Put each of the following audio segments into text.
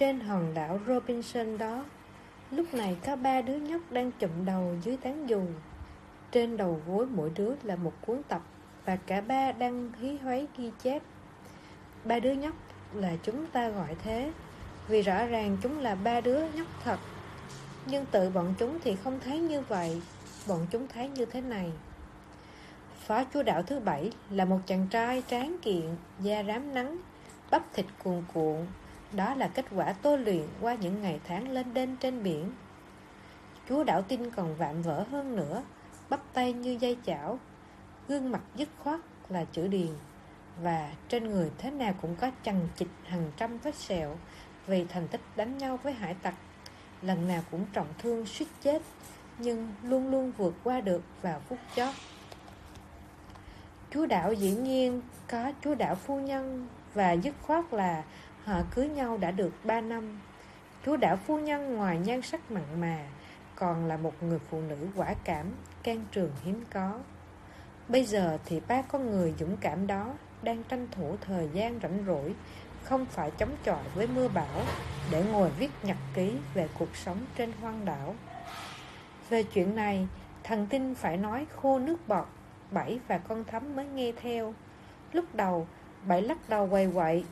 Trên hòn đảo Robinson đó. Lúc này có ba đứa nhóc đang chụm đầu dưới tán dù Trên đầu gối mỗi đứa là một cuốn tập Và cả ba đang hí hoáy ghi chép. Ba đứa nhóc là chúng ta gọi thế Vì rõ ràng chúng là ba đứa nhóc thật. Nhưng tự bọn chúng thì không thấy như vậy. Bọn chúng thấy như thế này. Phó chúa đạo thứ bảy là một chàng trai tráng kiện, da rám nắng, bắp thịt cuồn cuộn. Đó là kết quả tôi luyện qua những ngày tháng lên đên trên biển. Chúa đạo tin còn vạm vỡ hơn nữa, bắp tay như dây chảo, gương mặt dứt khoát là chữ điền. Và trên người thế nào cũng có chằng chịch hàng trăm vết sẹo vì thành tích đánh nhau với hải tặc. Lần nào cũng trọng thương suýt chết, nhưng luôn luôn vượt qua được vào phút chót. Chúa đạo dĩ nhiên có chúa đạo phu nhân và dứt khoát là họ cưới nhau đã được 3 năm. Chúa đảo phu nhân ngoài nhan sắc mặn mà còn là một người phụ nữ quả cảm, can trường hiếm có. Bây giờ thì ba con người dũng cảm đó đang tranh thủ thời gian rảnh rỗi, không phải chống chọi với mưa bão để ngồi viết nhật ký về cuộc sống trên hoang đảo. Về chuyện này, thần tinh phải nói khô nước bọt Bảy và con thắm mới nghe theo Lúc đầu Bảy lắc đầu quầy quậy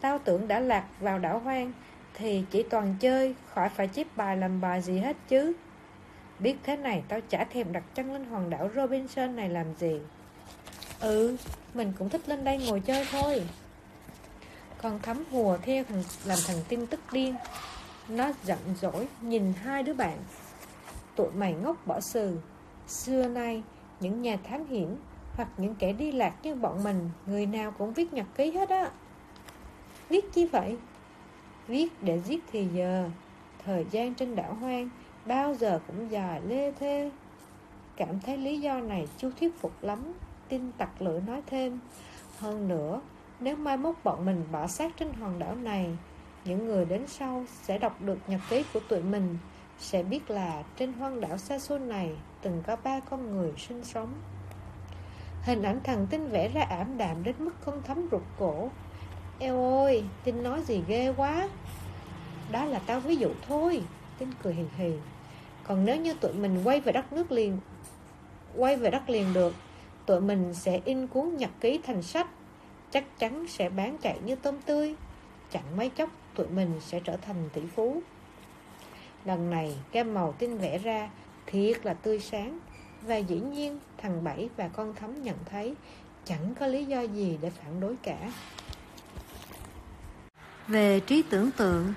Tao tưởng đã lạc vào đảo hoang, Thì chỉ toàn chơi, Khỏi phải chip bài làm bài gì hết chứ. Biết thế này, tao chả thèm đặt chân lên hòn đảo Robinson này làm gì. Ừ Mình cũng thích lên đây ngồi chơi thôi. Con thấm hùa theo Làm thằng tin tức điên. Nó giận dỗi Nhìn hai đứa bạn. Tụi mày ngốc bỏ sừ Xưa nay, những nhà thám hiểm hoặc những kẻ đi lạc như bọn mình, người nào cũng viết nhật ký hết á viết chi vậy? Viết để giết thì giờ. Thời gian trên đảo hoang, bao giờ cũng dài lê thê. Cảm thấy lý do này chưa thuyết phục lắm. Tin tặc lưỡi nói thêm. Hơn nữa, nếu mai mốt bọn mình bỏ xác trên hòn đảo này, những người đến sau sẽ đọc được nhật ký của tụi mình, sẽ biết là trên hoang đảo xa xôi này từng có ba con người sinh sống. Hình ảnh thằng Tinh vẽ ra ảm đạm đến mức không thấm rụt cổ. Eo ơi, Tinh nói gì ghê quá. Đó là tao ví dụ thôi, Tinh cười hì hì. Còn nếu như tụi mình quay về đất nước liền, quay về đất liền được, tụi mình sẽ in cuốn nhật ký thành sách. Chắc chắn sẽ bán chạy như tôm tươi. Chẳng mấy chốc tụi mình sẽ trở thành tỷ phú. Lần này, cái màu tinh vẽ ra thiệt là tươi sáng và dĩ nhiên thằng Bảy và con thấm nhận thấy chẳng có lý do gì để phản đối cả. Về trí tưởng tượng,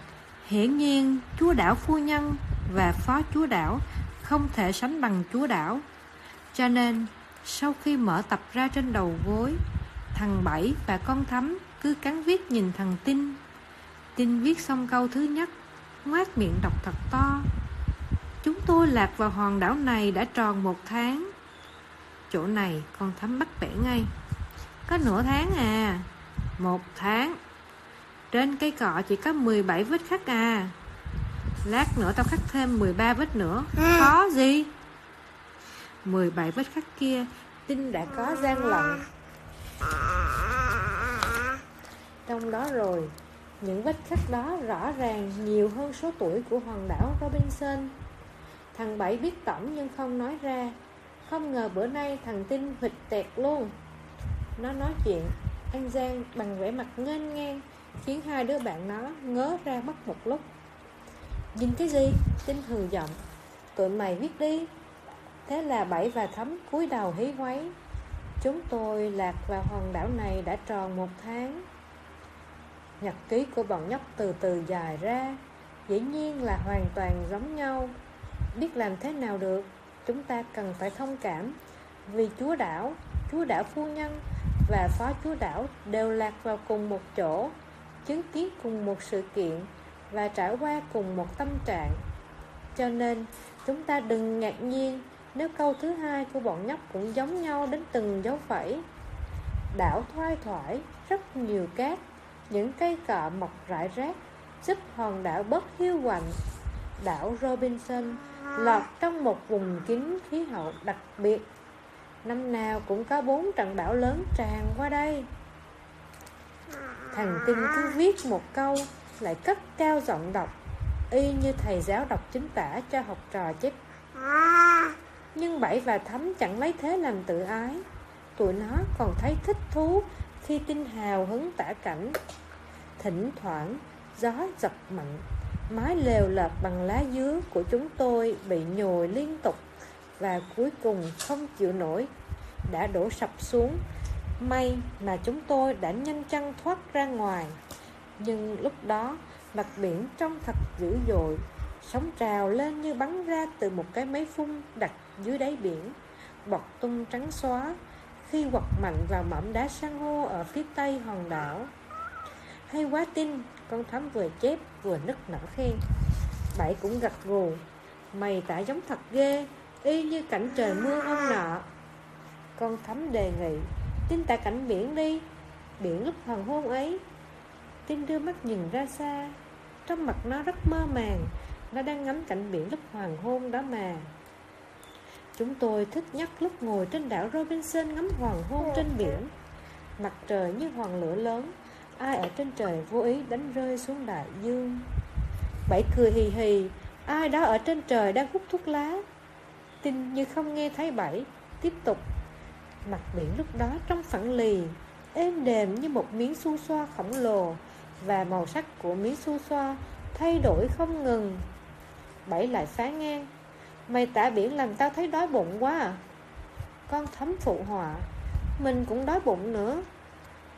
hiển nhiên chúa đảo phu nhân và phó chúa đảo không thể sánh bằng chúa đảo. Cho nên, sau khi mở tập ra trên đầu gối, thằng Bảy và con Thắm cứ cắn viết nhìn thằng Tinh. Tinh viết xong câu thứ nhất, ngoác miệng đọc thật to. Chúng tôi lạc vào hòn đảo này đã tròn một tháng. Chỗ này con thắm bắt bẻ ngay. Có nửa tháng à. Một tháng. Trên cây cọ chỉ có 17 vết khắc à. Lát nữa tao khắc thêm 13 vết nữa. Khó gì? 17 vết khắc kia Tinh đã có gian lận. Trong đó rồi Những vết khắc đó rõ ràng nhiều hơn số tuổi của hòn đảo Robinson. Thằng Bảy biết tổng nhưng không nói ra. Không ngờ bữa nay thằng Tinh vịt tẹt luôn. Nó nói chuyện Anh Giang bằng vẻ mặt nghênh ngang Khiến hai đứa bạn nó ngớ ra mất một lúc. Nhìn cái gì? Tinh hừ giọng. Tụi mày viết đi. Thế là Bảy và Thấm cúi đầu hí hoáy. Chúng tôi lạc vào hòn đảo này đã tròn một tháng. Nhật ký của bọn nhóc từ từ dài ra. Dĩ nhiên là hoàn toàn giống nhau. Biết làm thế nào được? Chúng ta cần phải thông cảm. Vì chúa đảo, chúa đảo phu nhân Và phó chúa đảo đều lạc vào cùng một chỗ. Chứng kiến cùng một sự kiện Và trải qua cùng một tâm trạng Cho nên chúng ta đừng ngạc nhiên Nếu câu thứ hai của bọn nhóc cũng giống nhau đến từng dấu phẩy Đảo thoai thoải, rất nhiều cát Những cây cọ mọc rải rác Giúp hòn đảo bớt hiu quạnh Đảo Robinson lọt trong một vùng kín khí hậu đặc biệt. Năm nào cũng có bốn trận bão lớn tràn qua đây. Thằng Tinh cứ viết một câu, lại cất cao giọng đọc. Y như thầy giáo đọc chính tả cho học trò chép nhưng bảy và thấm chẳng lấy thế làm tự ái. Tụi nó còn thấy thích thú khi tinh hào hứng tả cảnh. Thỉnh thoảng gió giật mạnh mái lều lợp bằng lá dứa của chúng tôi bị nhồi liên tục và cuối cùng không chịu nổi đã đổ sập xuống may mà chúng tôi đã nhanh chân thoát ra ngoài. Nhưng lúc đó, mặt biển trông thật dữ dội, sóng trào lên như bắn ra từ một cái máy phun đặt dưới đáy biển. Bọt tung trắng xóa khi quật mạnh vào mỏm đá san hô ở phía tây hòn đảo. Hay quá tin, con thắm vừa chép vừa nức nở khen. Bảy cũng gật gù, mày tả giống thật ghê, y như cảnh trời mưa hôm nọ. Con thắm đề nghị tin tả cảnh biển đi. Biển lúc hoàng hôn ấy. Tin đưa mắt nhìn ra xa. Trong mặt nó rất mơ màng. Nó đang ngắm cảnh biển lúc hoàng hôn đó mà. Chúng tôi thích nhất lúc ngồi trên đảo Robinson ngắm hoàng hôn trên biển. Mặt trời như hoàng lửa lớn. Ai ở trên trời vô ý đánh rơi xuống đại dương. Bảy cười hì hì. Ai đó ở trên trời đang hút thuốc lá. Tin như không nghe thấy bảy Tiếp tục Mặt biển lúc đó trong phẳng lì, Êm đềm như một miếng su xoa khổng lồ, Và màu sắc của miếng su xoa Thay đổi không ngừng. Bảy lại phá ngang. Mày tả biển làm tao thấy đói bụng quá à. Con thấm phụ họa. Mình cũng đói bụng nữa.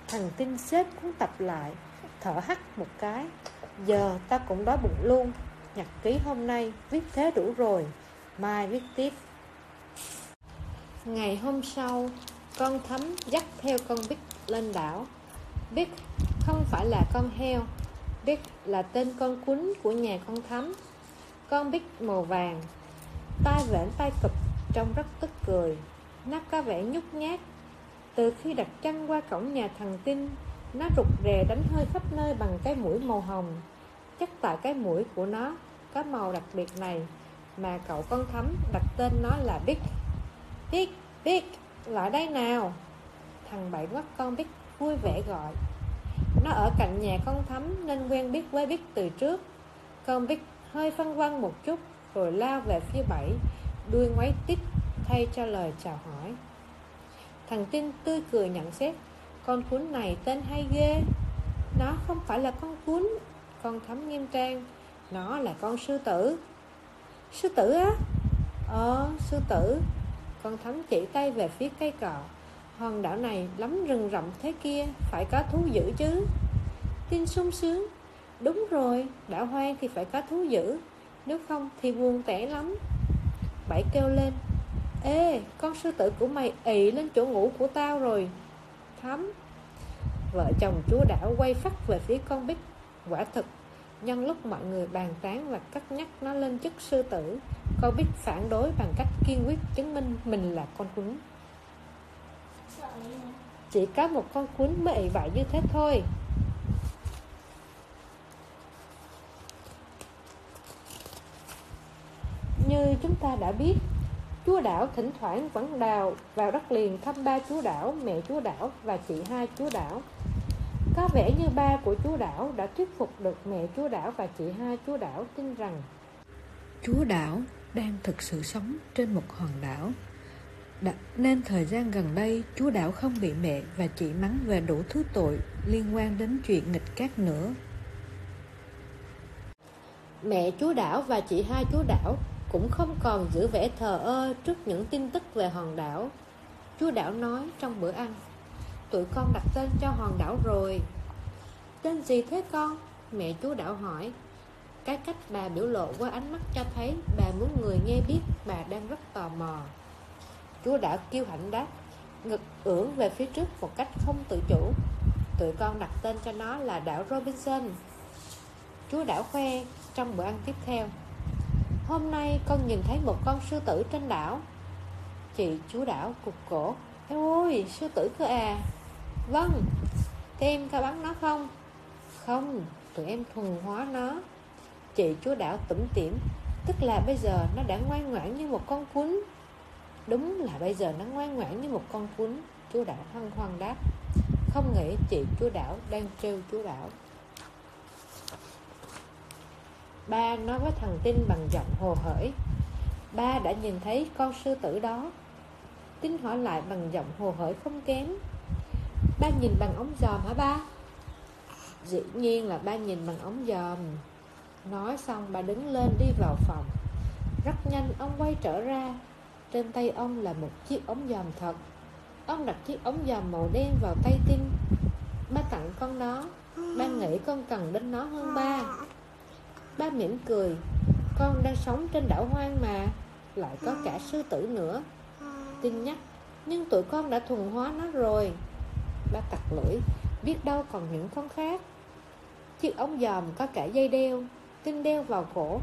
Thằng tin xếp cũng tập lại, Thở hắt một cái. Giờ tao cũng đói bụng luôn. Nhật ký hôm nay viết thế đủ rồi. Mai viết tiếp. Ngày hôm sau, Con thấm dắt theo con Bích lên đảo. Bích không phải là con heo, Bích là tên con cún của nhà con thấm Con Bích màu vàng tay vẽn tay cụp, trông rất tức cười. Nó có vẻ nhút nhát. Từ khi đặt chân qua cổng nhà thằng tinh, nó rụt rè đánh hơi khắp nơi bằng cái mũi màu hồng. Chắc tại cái mũi của nó có màu đặc biệt này mà cậu con thấm đặt tên nó là Bích. Big, Big, lại đây nào. Thằng bảy mắt con Big vui vẻ gọi. Nó ở cạnh nhà con thấm nên quen biết với Big từ trước. Con Big hơi phân vân một chút rồi lao về phía bảy đuôi ngoáy tít thay cho lời chào hỏi. Thằng tin tươi cười nhận xét con cuốn này tên hay ghê. Nó không phải là con cuốn. Con thấm nghiêm trang nó là con sư tử. Sư tử á? Ờ sư tử con thắm chỉ tay về phía cây cọ. Hòn đảo này lắm rừng rậm thế kia, phải có thú dữ chứ? Tin sung sướng. Đúng rồi, đảo hoang thì phải có thú dữ, nếu không thì buồn tẻ lắm. Bảy kêu lên. Ê, con sư tử của mày ị lên chỗ ngủ của tao rồi. Thắm Vợ chồng chúa đảo quay phát về phía con Bích. Quả thực Nhân lúc mọi người bàn tán và cất nhắc nó lên chức sư tử cô biết phản đối bằng cách kiên quyết chứng minh mình là con quýnh Chỉ có một con quýnh mới ị vậy như thế thôi Như chúng ta đã biết, chúa đảo thỉnh thoảng vẫn đào vào đất liền thăm ba chúa đảo, mẹ chúa đảo và chị hai chúa đảo. Có vẻ như ba của chúa đảo đã thuyết phục được mẹ chúa đảo và chị hai chúa đảo tin rằng chúa đảo đang thực sự sống trên một hòn đảo. Đã, nên thời gian gần đây chúa đảo không bị mẹ và chị mắng về đủ thứ tội liên quan đến chuyện nghịch cát nữa. Mẹ chúa đảo và chị hai chúa đảo cũng không còn giữ vẻ thờ ơ trước những tin tức về hòn đảo. Chúa đảo nói trong bữa ăn, tụi con đặt tên cho hòn đảo rồi. Tên gì thế con? Mẹ chú đảo hỏi. Cái cách bà biểu lộ qua ánh mắt cho thấy bà muốn người nghe biết bà đang rất tò mò. chú đảo kêu hãnh đáp, ngực ưỡn về phía trước một cách không tự chủ. Tụi con đặt tên cho nó là đảo Robinson. chú đảo khoe trong bữa ăn tiếp theo. Hôm nay con nhìn thấy một con sư tử trên đảo Chị chú đảo cục cổ Em ơi sư tử cơ à Vâng Thế em có bắn nó không? Không, tụi em thuần hóa nó. Chị chúa đảo tủm tỉm, Tức là bây giờ nó đã ngoan ngoãn như một con cuốn Đúng là bây giờ nó ngoan ngoãn như một con cuốn chúa đảo hăng hoang đáp. Không nghĩ chị chúa đảo đang trêu chúa đảo. Ba nói với thằng Tinh bằng giọng hồ hởi. Ba đã nhìn thấy con sư tử đó. Tinh hỏi lại bằng giọng hồ hởi không kém. Ba nhìn bằng ống dòm hả ba? Dĩ nhiên là ba nhìn bằng ống dòm. Nói xong ba đứng lên đi vào phòng. Rất nhanh, ông quay trở ra. Trên tay ông là một chiếc ống dòm thật. Ông đặt chiếc ống dòm màu đen vào tay Tinh. Ba tặng con nó. Ba nghĩ con cần đến nó hơn ba. Ba mỉm cười. Con đang sống trên đảo hoang mà. Lại có cả sư tử nữa. Tinh nhắc, Nhưng tụi con đã thuần hóa nó rồi. Ba tặc lưỡi, Biết đâu còn những con khác. Chiếc ống dòm có cả dây đeo, Tinh đeo vào cổ,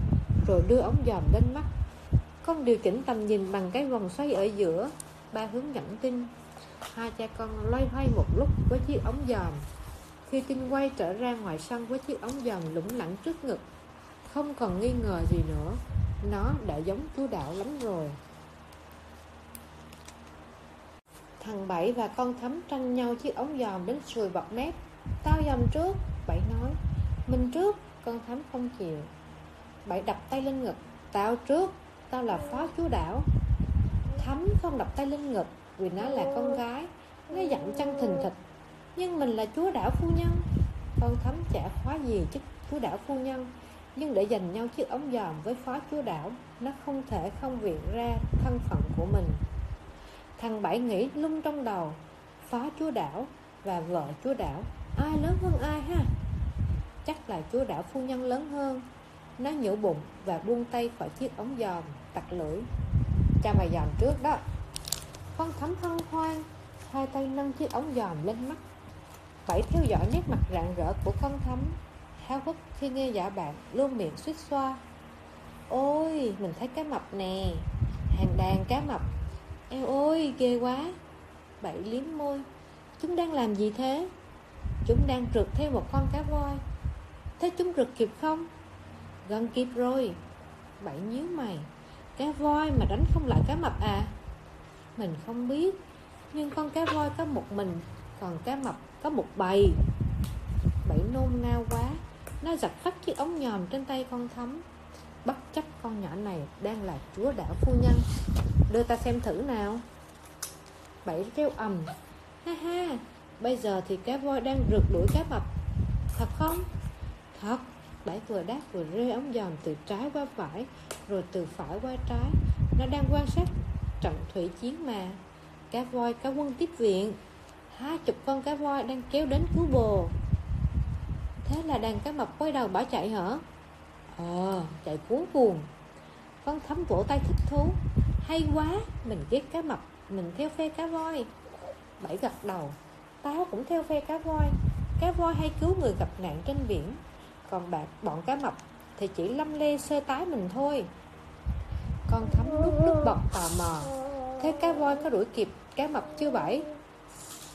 Rồi đưa ống dòm lên mắt. Con điều chỉnh tầm nhìn bằng cái vòng xoay ở giữa, Ba hướng dẫn Tinh. Hai cha con loay hoay một lúc với chiếc ống dòm. Khi Tinh quay trở ra ngoài sân với chiếc ống dòm lủng lẳng trước ngực, Không còn nghi ngờ gì nữa. Nó đã giống chú đạo lắm rồi. Thằng Bảy và con thấm tranh nhau chiếc ống giòm đến sùi bọt mép Tao giòm trước, Bảy nói. Mình trước, Con thấm không chịu. Bảy đập tay lên ngực. Tao trước, Tao là phó chú đảo. Thấm không đập tay lên ngực, Vì nó là con gái. Nó dặn chân thình thịch. Nhưng mình là chúa đảo phu nhân. Con thấm chả khóa gì chức chúa đảo phu nhân. Nhưng để giành nhau chiếc ống giòm với phó chúa đảo, Nó không thể không viện ra thân phận của mình. Thằng Bảy nghĩ lung trong đầu, Phó chúa đảo và vợ chúa đảo, Ai lớn hơn ai ha? Chắc là chúa đảo phu nhân lớn hơn. Nó nhổ bụng và buông tay khỏi chiếc ống giòm Tặc lưỡi. Cha mày giòm trước đó. Con thấm hân hoan Hai tay nâng chiếc ống giòm lên mắt. Bảy theo dõi nét mặt rạng rỡ của con thấm. Háo hức khi nghe giả bạn Luôn miệng suýt xoa. Ôi, mình thấy cá mập nè. Hàng đàn cá mập. Eo ôi ghê quá. Bảy liếm môi. Chúng đang làm gì thế? Chúng đang rượt theo một con cá voi. Thế chúng rượt kịp không? Gần kịp rồi. Bảy nhíu mày. Cá voi mà đánh không lại cá mập à? Mình không biết, Nhưng con cá voi có một mình, Còn cá mập có một bầy. Bảy nôn nao quá. Nó giật phát chiếc ống nhòm trên tay con thấm. Bất chấp con nhỏ này đang là chúa đảo phu nhân. Đưa ta xem thử nào. Bảy reo ầm. Ha ha, Bây giờ thì cá voi đang rượt đuổi cá mập Thật không? Thật. Bảy vừa đáp vừa rơi ống dòm từ trái qua phải, Rồi từ phải qua trái. Nó đang quan sát trận thủy chiến mà. Cá voi cá quân tiếp viện. Hai chục con cá voi đang kéo đến cứu bồ. Thế là đàn cá mập quay đầu bỏ chạy hả? Ờ, chạy cuốn cuồng. Con thấm vỗ tay thích thú. Hay quá, mình ghét cá mập Mình theo phe cá voi. Bảy gật đầu Tao cũng theo phe cá voi. Cá voi hay cứu người gặp nạn trên biển. Còn bạn bọn cá mập Thì chỉ lâm lê sơ tái mình thôi. Con thấm lúc lúc bọc tò mò. Thế cá voi có đuổi kịp cá mập chưa bảy?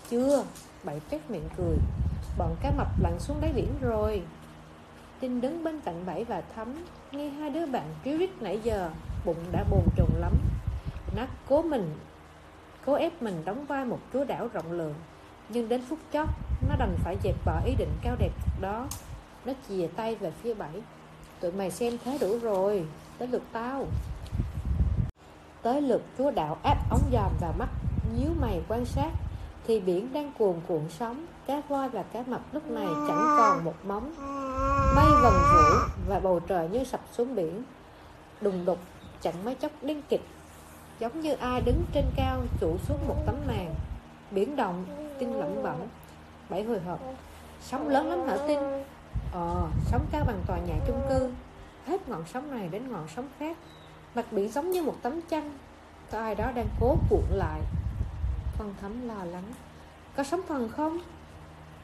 Chưa Bảy phép miệng cười. Bọn cá mập lặn xuống đáy biển rồi. Tinh đứng bên cạnh Bảy và Thấm, Nghe hai đứa bạn ríu rít nãy giờ, Bụng đã bồn chồn lắm. Nó cố mình, Cố ép mình đóng vai một chúa đảo rộng lượng. Nhưng đến phút chót, Nó đành phải dẹp bỏ ý định cao đẹp đó. Nó chìa tay về phía Bảy Tụi mày xem thế đủ rồi, Tới lượt tao. Tới lượt chúa đạo áp ống dòm vào mắt, Nhíu mày quan sát. Thì biển đang cuồn cuộn sóng, Cá voi và cá mập lúc này chẳng còn một móng. Mây vần vũ và bầu trời như sập xuống biển. Đùng đục chẳng mấy chốc đen kịch. Giống như ai đứng trên cao trụ xuống một tấm màn. Biển động, tin lẩm bẩm. Bảy hồi hộp. Sóng lớn lắm hả tin? Ờ, sóng cao bằng tòa nhà chung cư. Hết ngọn sóng này đến ngọn sóng khác. Mặt biển giống như một tấm chăn. Có ai đó đang cố cuộn lại. Con thấm lo lắng. Có sóng thần không?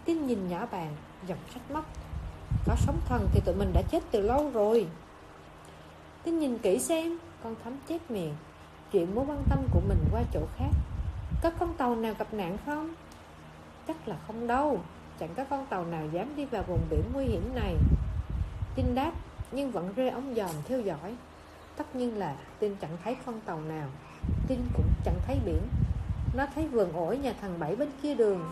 Tin nhìn nhỏ bạn Dòng sách móc có sóng thần thì tụi mình đã chết từ lâu rồi. Tin nhìn kỹ xem, Con thấm chết miệng, Chuyện mối quan tâm của mình qua chỗ khác. Có con tàu nào gặp nạn không? Chắc là không đâu, Chẳng có con tàu nào dám đi vào vùng biển nguy hiểm này. Tin đáp, Nhưng vẫn rê ống dòm theo dõi. Tất nhiên là Tin chẳng thấy con tàu nào. Tin cũng chẳng thấy biển. Nó thấy vườn ổi nhà thằng Bảy bên kia đường.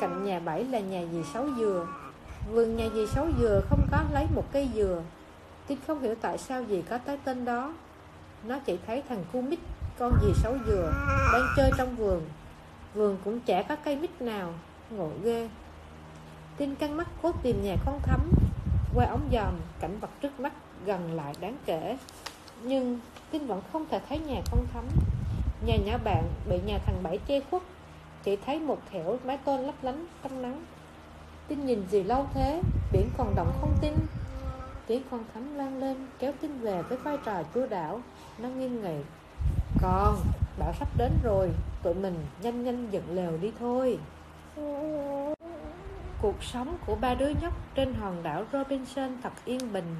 Cạnh nhà Bảy là nhà dì Sáu Dừa. Vườn nhà dì Sáu Dừa không có lấy một cây dừa. Tin không hiểu tại sao dì có cái tên đó. Nó chỉ thấy thằng cu mít, Con dì xấu dừa, Đang chơi trong vườn. Vườn cũng chả có cây mít nào. Ngộ ghê. Tin căng mắt cốt tìm nhà con thắm. Qua ống dòm, Cảnh vật trước mắt gần lại đáng kể. Nhưng Tin vẫn không thể thấy nhà con thắm. Nhà nhỏ bạn bị nhà thằng Bảy che khuất. Chỉ thấy một thẻo mái tôn lấp lánh trong nắng. Tin nhìn gì lâu thế Biển còn động không tin. Tiếng con thắm lan lên kéo tin về với vai trò chúa đảo Nó nghiêm nghị Con, bão sắp đến rồi Tụi mình nhanh nhanh dựng lều đi thôi. Cuộc sống của ba đứa nhóc trên hòn đảo Robinson thật yên bình.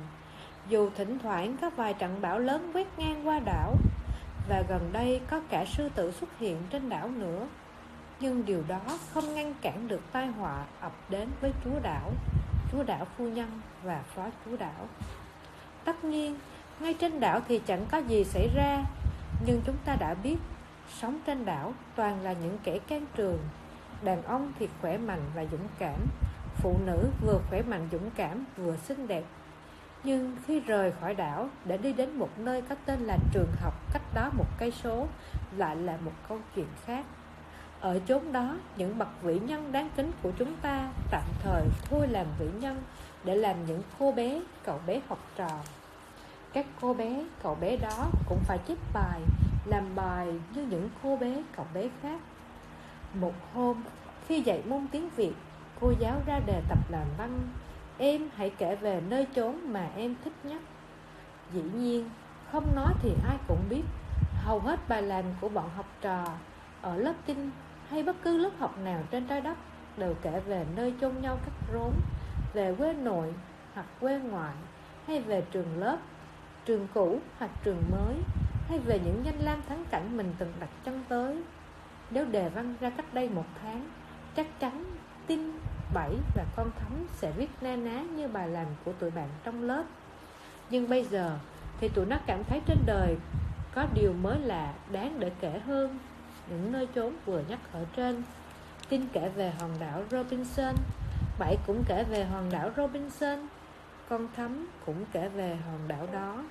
Dù thỉnh thoảng có vài trận bão lớn quét ngang qua đảo Và gần đây có cả sư tử xuất hiện trên đảo nữa. Nhưng điều đó không ngăn cản được tai họa ập đến với chúa đảo Chúa đảo phu nhân và phó chúa đảo. Tất nhiên, ngay trên đảo thì chẳng có gì xảy ra Nhưng chúng ta đã biết Sống trên đảo toàn là những kẻ can trường. Đàn ông thì khỏe mạnh và dũng cảm Phụ nữ vừa khỏe mạnh dũng cảm vừa xinh đẹp. Nhưng khi rời khỏi đảo để đi đến một nơi có tên là trường học cách đó một cây số Lại là một câu chuyện khác ở chốn đó, những bậc vĩ nhân đáng kính của chúng ta tạm thời thôi làm vĩ nhân để làm những cô bé, cậu bé học trò. Các cô bé, cậu bé đó cũng phải chép bài, làm bài như những cô bé, cậu bé khác. Một hôm, khi dạy môn tiếng Việt, cô giáo ra đề tập làm văn. Em hãy kể về nơi chốn mà em thích nhất. Dĩ nhiên, không nói thì ai cũng biết, hầu hết bài làm của bọn học trò ở lớp kinh hay bất cứ lớp học nào trên trái đất đều kể về nơi chôn nhau cắt rốn, về quê nội hoặc quê ngoại, hay về trường lớp, trường cũ hoặc trường mới, hay về những danh lam thắng cảnh mình từng đặt chân tới. Nếu đề văn ra cách đây một tháng, chắc chắn tin bảy và con thắm sẽ viết na ná như bài làm của tụi bạn trong lớp. Nhưng bây giờ thì tụi nó cảm thấy trên đời có điều mới lạ đáng để kể hơn những nơi chốn vừa nhắc ở trên. Tin kể về hòn đảo Robinson. Bảy cũng kể về hòn đảo Robinson. Con thắm cũng kể về hòn đảo đó.